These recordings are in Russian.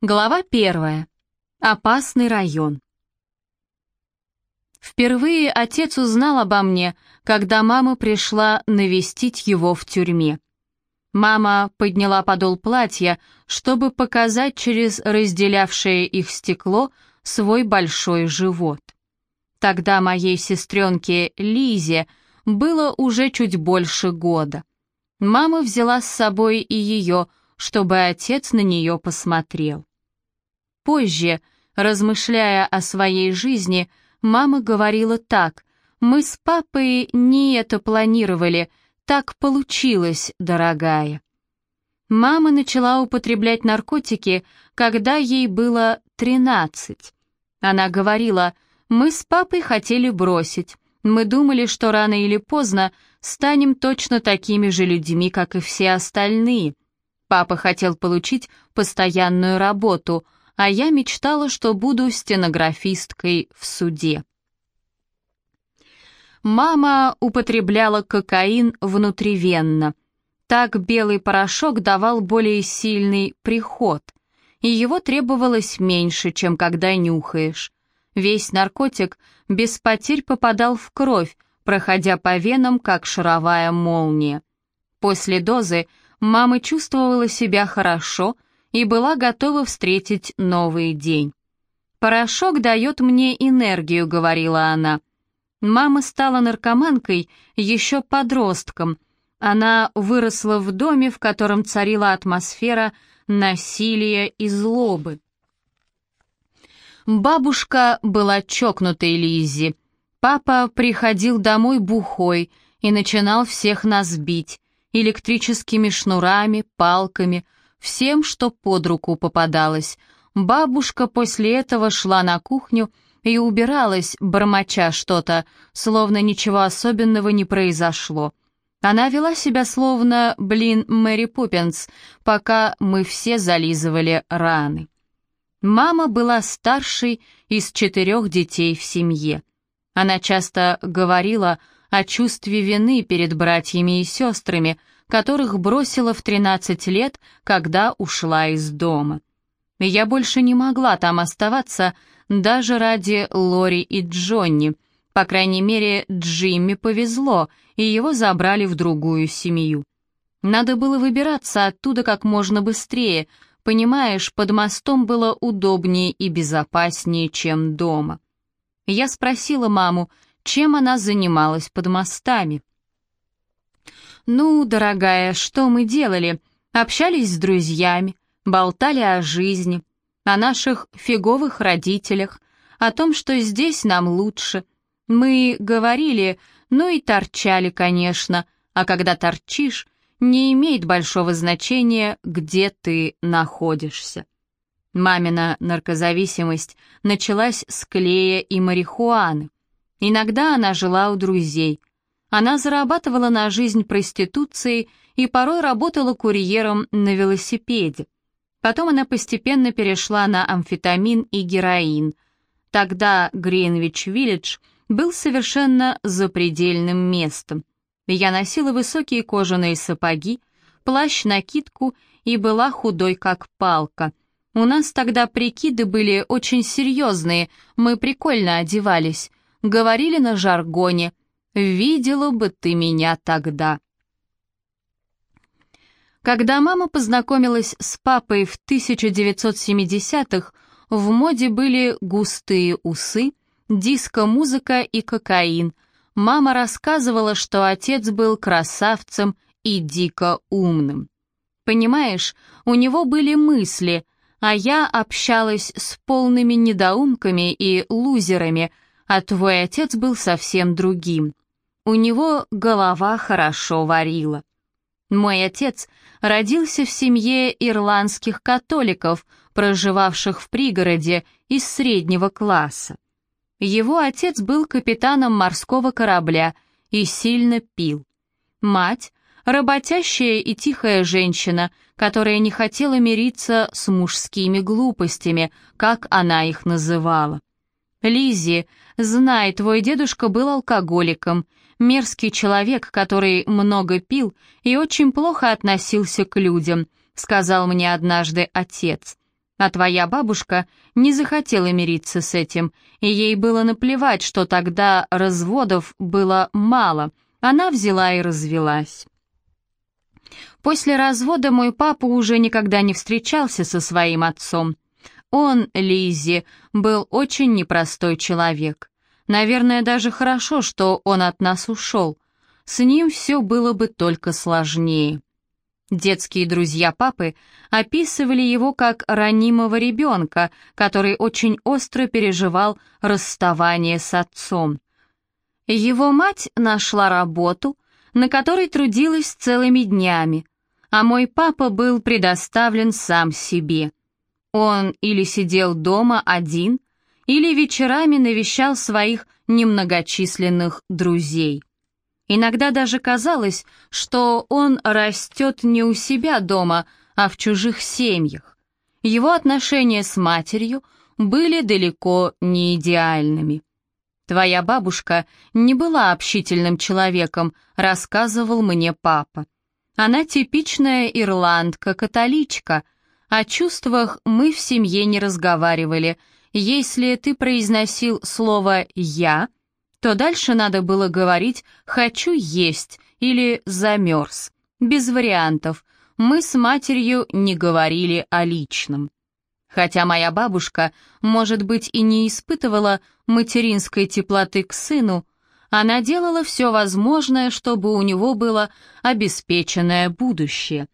Глава первая. Опасный район. Впервые отец узнал обо мне, когда мама пришла навестить его в тюрьме. Мама подняла подол платья, чтобы показать через разделявшее их стекло свой большой живот. Тогда моей сестренке Лизе было уже чуть больше года. Мама взяла с собой и ее, чтобы отец на нее посмотрел. Позже, размышляя о своей жизни, мама говорила так, «Мы с папой не это планировали, так получилось, дорогая». Мама начала употреблять наркотики, когда ей было 13. Она говорила, «Мы с папой хотели бросить. Мы думали, что рано или поздно станем точно такими же людьми, как и все остальные. Папа хотел получить постоянную работу — а я мечтала, что буду стенографисткой в суде. Мама употребляла кокаин внутривенно. Так белый порошок давал более сильный приход, и его требовалось меньше, чем когда нюхаешь. Весь наркотик без потерь попадал в кровь, проходя по венам, как шаровая молния. После дозы мама чувствовала себя хорошо — и была готова встретить новый день. «Порошок дает мне энергию», — говорила она. Мама стала наркоманкой еще подростком. Она выросла в доме, в котором царила атмосфера насилия и злобы. Бабушка была чокнутой Лиззи. Папа приходил домой бухой и начинал всех нас бить электрическими шнурами, палками — всем, что под руку попадалось. Бабушка после этого шла на кухню и убиралась, бормоча что-то, словно ничего особенного не произошло. Она вела себя словно, блин, Мэри Поппинс, пока мы все зализывали раны. Мама была старшей из четырех детей в семье. Она часто говорила о чувстве вины перед братьями и сестрами, которых бросила в 13 лет, когда ушла из дома. Я больше не могла там оставаться даже ради Лори и Джонни. По крайней мере, Джимми повезло, и его забрали в другую семью. Надо было выбираться оттуда как можно быстрее, понимаешь, под мостом было удобнее и безопаснее, чем дома. Я спросила маму, чем она занималась под мостами. «Ну, дорогая, что мы делали? Общались с друзьями, болтали о жизни, о наших фиговых родителях, о том, что здесь нам лучше. Мы говорили, ну и торчали, конечно, а когда торчишь, не имеет большого значения, где ты находишься». Мамина наркозависимость началась с клея и марихуаны. Иногда она жила у друзей, она зарабатывала на жизнь проституцией и порой работала курьером на велосипеде. Потом она постепенно перешла на амфетамин и героин. Тогда Гринвич-Виллидж был совершенно запредельным местом. Я носила высокие кожаные сапоги, плащ-накидку и была худой как палка. У нас тогда прикиды были очень серьезные, мы прикольно одевались, говорили на жаргоне, Видела бы ты меня тогда. Когда мама познакомилась с папой в 1970-х, в моде были густые усы, диско-музыка и кокаин. Мама рассказывала, что отец был красавцем и дико умным. Понимаешь, у него были мысли, а я общалась с полными недоумками и лузерами, а твой отец был совсем другим. У него голова хорошо варила. Мой отец родился в семье ирландских католиков, проживавших в пригороде из среднего класса. Его отец был капитаном морского корабля и сильно пил. Мать — работящая и тихая женщина, которая не хотела мириться с мужскими глупостями, как она их называла. Лизи, знай, твой дедушка был алкоголиком, мерзкий человек, который много пил и очень плохо относился к людям», сказал мне однажды отец. А твоя бабушка не захотела мириться с этим, и ей было наплевать, что тогда разводов было мало. Она взяла и развелась. После развода мой папа уже никогда не встречался со своим отцом. Он, Лизи, был очень непростой человек. Наверное, даже хорошо, что он от нас ушел. С ним все было бы только сложнее. Детские друзья папы описывали его как ранимого ребенка, который очень остро переживал расставание с отцом. Его мать нашла работу, на которой трудилась целыми днями, а мой папа был предоставлен сам себе. Он или сидел дома один, или вечерами навещал своих немногочисленных друзей. Иногда даже казалось, что он растет не у себя дома, а в чужих семьях. Его отношения с матерью были далеко не идеальными. «Твоя бабушка не была общительным человеком», — рассказывал мне папа. «Она типичная ирландка-католичка. О чувствах мы в семье не разговаривали. Если ты произносил слово «я», то дальше надо было говорить «хочу есть» или «замерз». Без вариантов. Мы с матерью не говорили о личном. Хотя моя бабушка, может быть, и не испытывала материнской теплоты к сыну, она делала все возможное, чтобы у него было обеспеченное будущее.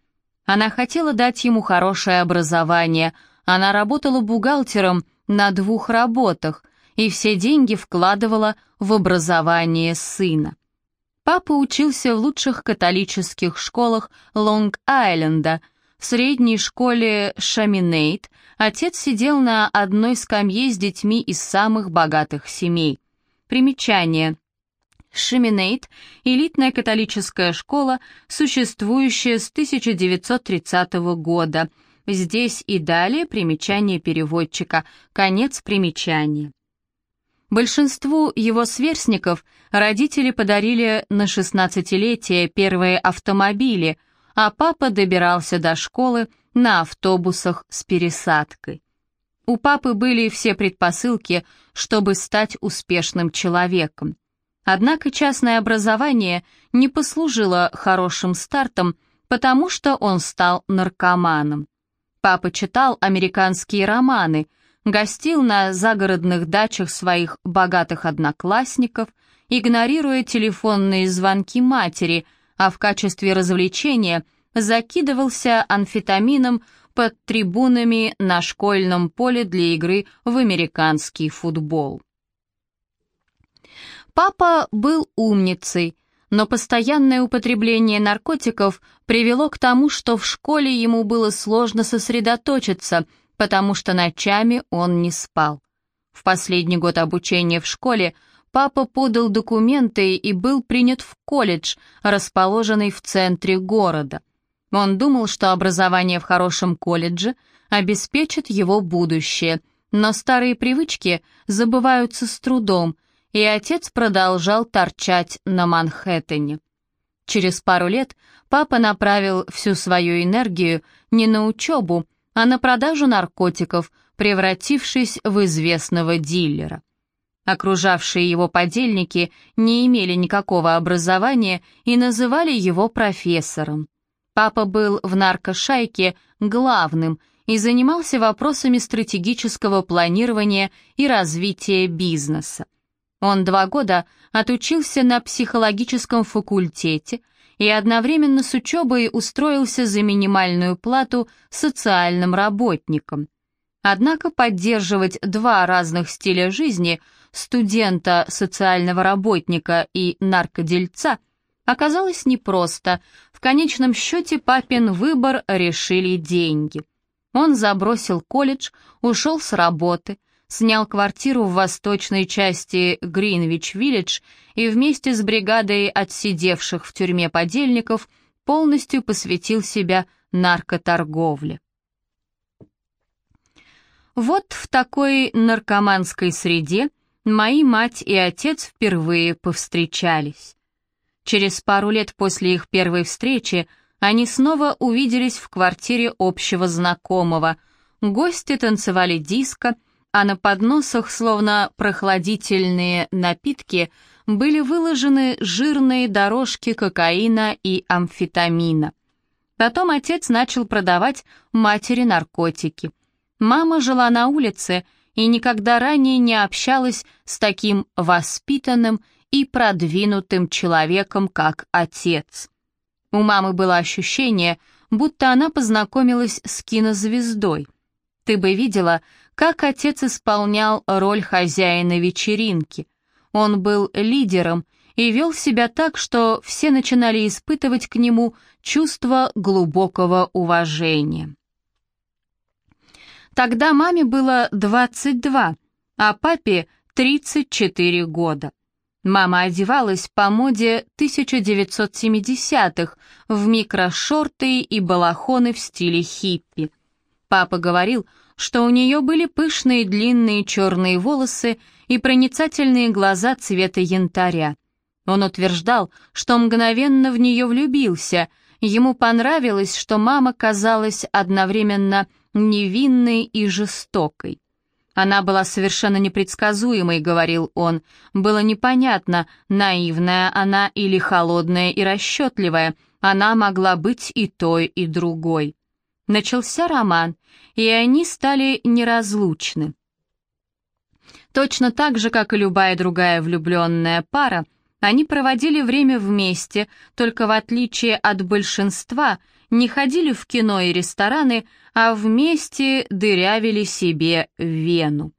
Она хотела дать ему хорошее образование, она работала бухгалтером на двух работах и все деньги вкладывала в образование сына. Папа учился в лучших католических школах Лонг-Айленда. В средней школе Шаминейт отец сидел на одной скамье с детьми из самых богатых семей. Примечание. Шаминейт – элитная католическая школа, существующая с 1930 года. Здесь и далее примечание переводчика, конец примечания. Большинству его сверстников родители подарили на шестнадцатилетие первые автомобили, а папа добирался до школы на автобусах с пересадкой. У папы были все предпосылки, чтобы стать успешным человеком. Однако частное образование не послужило хорошим стартом, потому что он стал наркоманом. Папа читал американские романы – гостил на загородных дачах своих богатых одноклассников, игнорируя телефонные звонки матери, а в качестве развлечения закидывался амфетамином под трибунами на школьном поле для игры в американский футбол. Папа был умницей, но постоянное употребление наркотиков привело к тому, что в школе ему было сложно сосредоточиться – потому что ночами он не спал. В последний год обучения в школе папа подал документы и был принят в колледж, расположенный в центре города. Он думал, что образование в хорошем колледже обеспечит его будущее, но старые привычки забываются с трудом, и отец продолжал торчать на Манхэттене. Через пару лет папа направил всю свою энергию не на учебу, а на продажу наркотиков, превратившись в известного дилера. Окружавшие его подельники не имели никакого образования и называли его профессором. Папа был в наркошайке главным и занимался вопросами стратегического планирования и развития бизнеса. Он два года отучился на психологическом факультете – и одновременно с учебой устроился за минимальную плату социальным работником. Однако поддерживать два разных стиля жизни студента, социального работника и наркодельца оказалось непросто. В конечном счете папин выбор решили деньги. Он забросил колледж, ушел с работы, снял квартиру в восточной части Гринвич-Виллидж и вместе с бригадой отсидевших в тюрьме подельников полностью посвятил себя наркоторговле. Вот в такой наркоманской среде мои мать и отец впервые повстречались. Через пару лет после их первой встречи они снова увиделись в квартире общего знакомого – Гости танцевали диско, а на подносах, словно прохладительные напитки, были выложены жирные дорожки кокаина и амфетамина. Потом отец начал продавать матери наркотики. Мама жила на улице и никогда ранее не общалась с таким воспитанным и продвинутым человеком, как отец. У мамы было ощущение, будто она познакомилась с кинозвездой. Ты бы видела, как отец исполнял роль хозяина вечеринки. Он был лидером и вел себя так, что все начинали испытывать к нему чувство глубокого уважения. Тогда маме было 22, а папе 34 года. Мама одевалась по моде 1970-х в микрошорты и балахоны в стиле хиппи. Папа говорил, что у нее были пышные длинные черные волосы и проницательные глаза цвета янтаря. Он утверждал, что мгновенно в нее влюбился, ему понравилось, что мама казалась одновременно невинной и жестокой. Она была совершенно непредсказуемой, говорил он. Было непонятно, наивная она или холодная и расчетливая. Она могла быть и той, и другой. Начался роман, и они стали неразлучны. Точно так же, как и любая другая влюбленная пара, они проводили время вместе, только в отличие от большинства, не ходили в кино и рестораны, а вместе дырявили себе вену.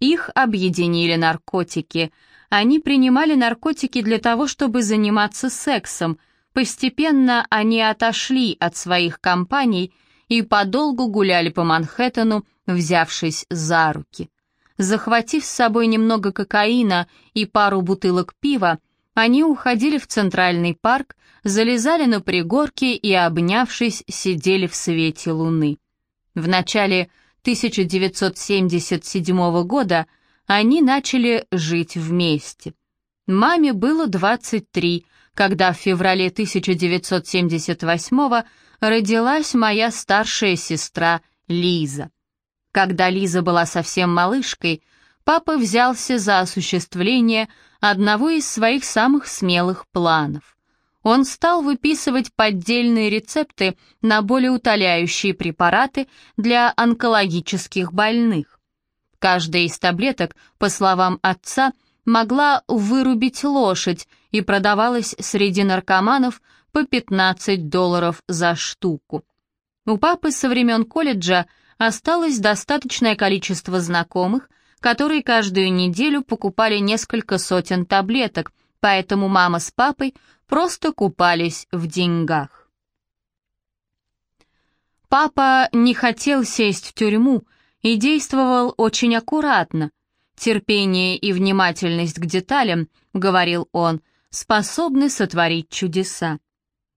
Их объединили наркотики. Они принимали наркотики для того, чтобы заниматься сексом. Постепенно они отошли от своих компаний и подолгу гуляли по Манхэттену, взявшись за руки. Захватив с собой немного кокаина и пару бутылок пива, они уходили в Центральный парк, залезали на пригорки и, обнявшись, сидели в свете луны. В начале 1977 года они начали жить вместе. Маме было 23, когда в феврале 1978 родилась моя старшая сестра Лиза. Когда Лиза была совсем малышкой, папа взялся за осуществление одного из своих самых смелых планов. Он стал выписывать поддельные рецепты на болеутоляющие препараты для онкологических больных. Каждая из таблеток, по словам отца, могла вырубить лошадь и продавалась среди наркоманов по 15 долларов за штуку. У папы со времен колледжа осталось достаточное количество знакомых, которые каждую неделю покупали несколько сотен таблеток, поэтому мама с папой просто купались в деньгах. Папа не хотел сесть в тюрьму и действовал очень аккуратно. Терпение и внимательность к деталям, говорил он, способны сотворить чудеса.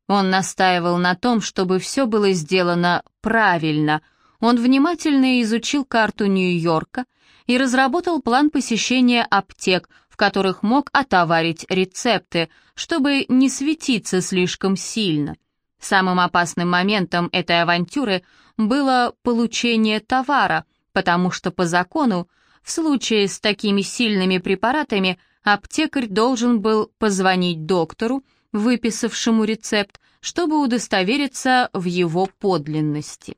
Он настаивал на том, чтобы все было сделано правильно – он внимательно изучил карту Нью-Йорка и разработал план посещения аптек, в которых мог отоварить рецепты, чтобы не светиться слишком сильно. Самым опасным моментом этой авантюры было получение товара, потому что по закону в случае с такими сильными препаратами аптекарь должен был позвонить доктору, выписавшему рецепт, чтобы удостовериться в его подлинности.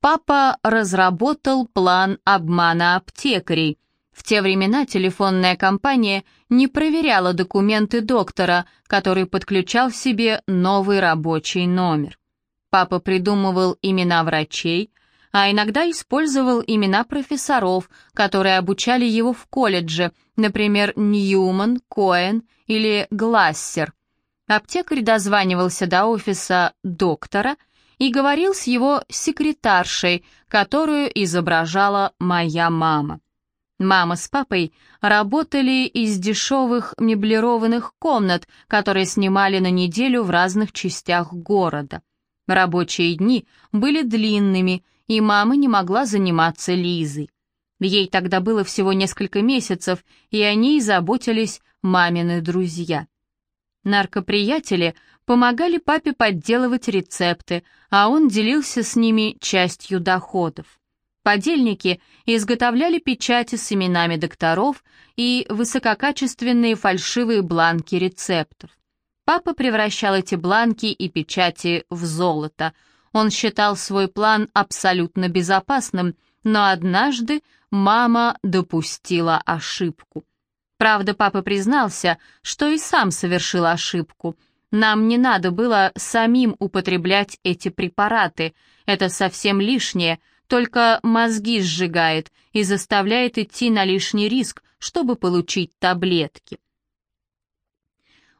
Папа разработал план обмана аптекарей. В те времена телефонная компания не проверяла документы доктора, который подключал себе новый рабочий номер. Папа придумывал имена врачей, а иногда использовал имена профессоров, которые обучали его в колледже, например, Ньюман, Коэн или Глассер. Аптекарь дозванивался до офиса доктора – и говорил с его секретаршей, которую изображала моя мама. Мама с папой работали из дешевых меблированных комнат, которые снимали на неделю в разных частях города. Рабочие дни были длинными, и мама не могла заниматься Лизой. Ей тогда было всего несколько месяцев, и о ней заботились мамины друзья. Наркоприятели помогали папе подделывать рецепты, а он делился с ними частью доходов. Подельники изготовляли печати с именами докторов и высококачественные фальшивые бланки рецептов. Папа превращал эти бланки и печати в золото. Он считал свой план абсолютно безопасным, но однажды мама допустила ошибку. Правда, папа признался, что и сам совершил ошибку. Нам не надо было самим употреблять эти препараты. Это совсем лишнее, только мозги сжигает и заставляет идти на лишний риск, чтобы получить таблетки.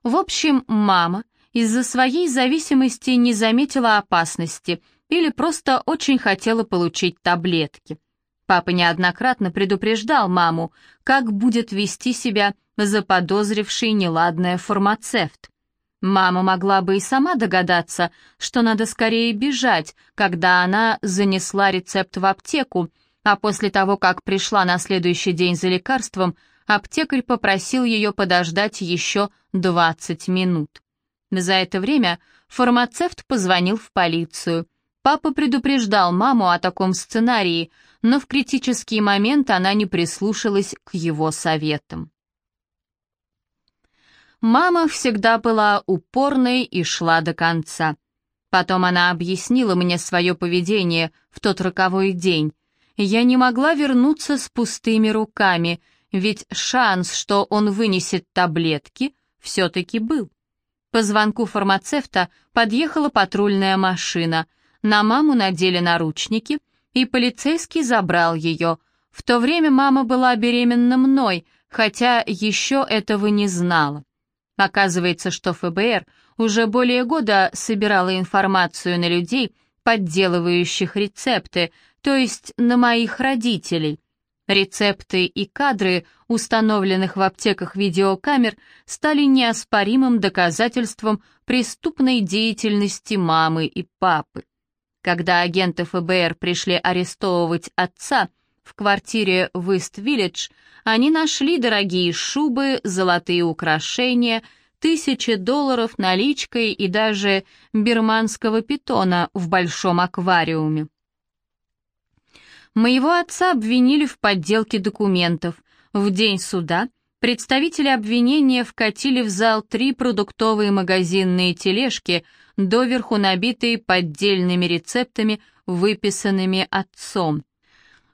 В общем, мама из-за своей зависимости не заметила опасности или просто очень хотела получить таблетки. Папа неоднократно предупреждал маму, как будет вести себя заподозривший неладное фармацевт. Мама могла бы и сама догадаться, что надо скорее бежать, когда она занесла рецепт в аптеку, а после того, как пришла на следующий день за лекарством, аптекарь попросил ее подождать еще 20 минут. За это время фармацевт позвонил в полицию. Папа предупреждал маму о таком сценарии, но в критический момент она не прислушалась к его советам. Мама всегда была упорной и шла до конца. Потом она объяснила мне свое поведение в тот роковой день. Я не могла вернуться с пустыми руками, ведь шанс, что он вынесет таблетки, все-таки был. По звонку фармацевта подъехала патрульная машина. На маму надели наручники, и полицейский забрал ее. В то время мама была беременна мной, хотя еще этого не знала. Оказывается, что ФБР уже более года собирала информацию на людей, подделывающих рецепты, то есть на моих родителей. Рецепты и кадры, установленных в аптеках видеокамер, стали неоспоримым доказательством преступной деятельности мамы и папы. Когда агенты ФБР пришли арестовывать отца в квартире в Ист-Виллидж, они нашли дорогие шубы, золотые украшения, тысячи долларов наличкой и даже бирманского питона в большом аквариуме. Моего отца обвинили в подделке документов. В день суда представители обвинения вкатили в зал три продуктовые магазинные тележки, доверху набитые поддельными рецептами, выписанными отцом.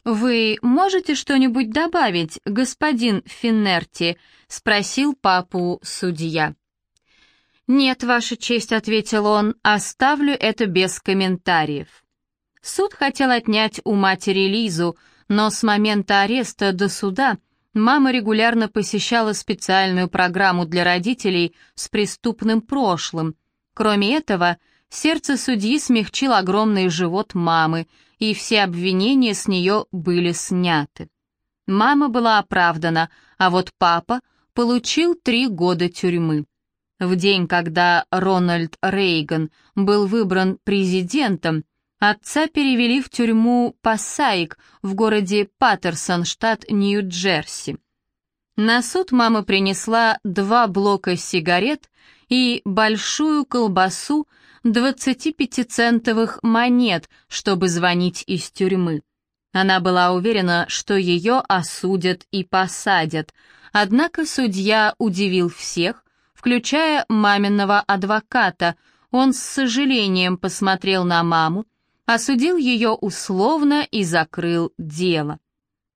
«Вы можете что-нибудь добавить, господин Финнерти?» — спросил папу судья. «Нет, Ваша честь», — ответил он, — «оставлю это без комментариев». Суд хотел отнять у матери Лизу, но с момента ареста до суда мама регулярно посещала специальную программу для родителей с преступным прошлым. Кроме этого, сердце судьи смягчил огромный живот мамы — и все обвинения с нее были сняты. Мама была оправдана, а вот папа получил три года тюрьмы. В день, когда Рональд Рейган был выбран президентом, отца перевели в тюрьму Пассайк в городе Паттерсон, штат Нью-Джерси. На суд мама принесла два блока сигарет и большую колбасу 25-центовых монет, чтобы звонить из тюрьмы. Она была уверена, что ее осудят и посадят, однако судья удивил всех, включая маминого адвоката. Он с сожалением посмотрел на маму, осудил ее условно и закрыл дело.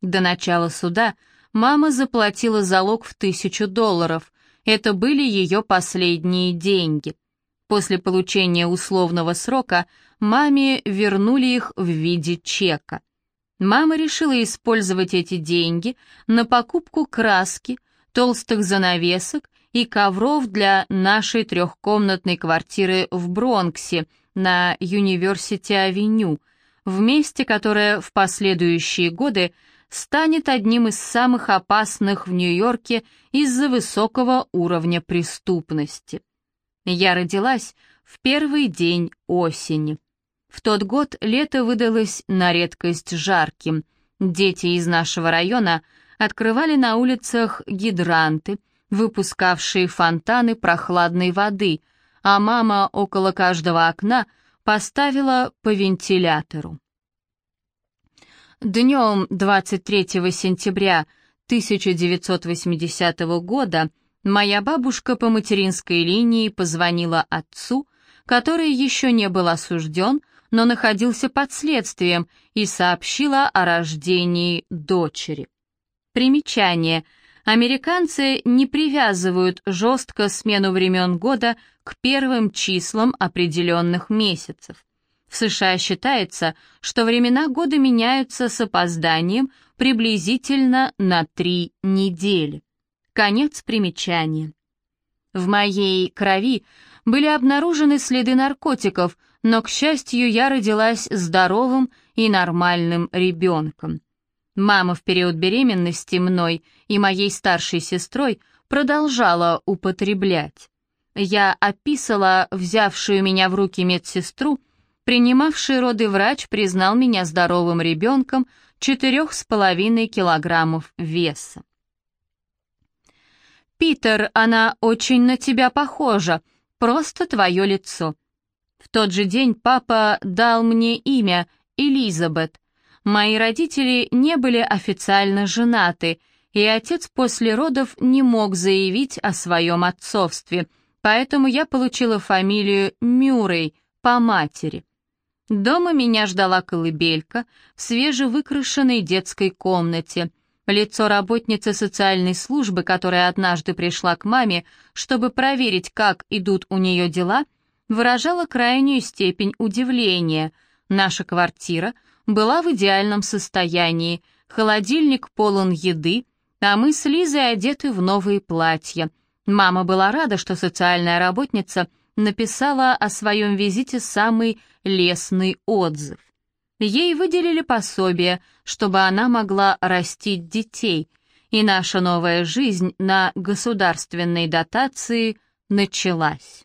До начала суда мама заплатила залог в тысячу долларов. Это были ее последние деньги. После получения условного срока маме вернули их в виде чека. Мама решила использовать эти деньги на покупку краски, толстых занавесок и ковров для нашей трехкомнатной квартиры в Бронксе на Юниверсити-авеню, в месте, которое в последующие годы станет одним из самых опасных в Нью-Йорке из-за высокого уровня преступности. Я родилась в первый день осени. В тот год лето выдалось на редкость жарким. Дети из нашего района открывали на улицах гидранты, выпускавшие фонтаны прохладной воды, а мама около каждого окна поставила по вентилятору. Днем 23 сентября 1980 года моя бабушка по материнской линии позвонила отцу, который еще не был осужден, но находился под следствием, и сообщила о рождении дочери. Примечание. Американцы не привязывают жестко смену времен года к первым числам определенных месяцев. В США считается, что времена года меняются с опозданием приблизительно на три недели. Конец примечания. В моей крови были обнаружены следы наркотиков, но, к счастью, я родилась здоровым и нормальным ребенком. Мама в период беременности мной и моей старшей сестрой продолжала употреблять. Я описала взявшую меня в руки медсестру, принимавший роды врач признал меня здоровым ребенком четырех с половиной килограммов веса. «Питер, она очень на тебя похожа, просто твое лицо». В тот же день папа дал мне имя Элизабет. Мои родители не были официально женаты, и отец после родов не мог заявить о своем отцовстве, поэтому я получила фамилию Мюррей по матери. Дома меня ждала колыбелька в свежевыкрашенной детской комнате. Лицо работницы социальной службы, которая однажды пришла к маме, чтобы проверить, как идут у нее дела, выражало крайнюю степень удивления. Наша квартира была в идеальном состоянии, холодильник полон еды, а мы с Лизой одеты в новые платья. Мама была рада, что социальная работница — написала о своем визите самый лестный отзыв. Ей выделили пособие, чтобы она могла растить детей, и наша новая жизнь на государственной дотации началась.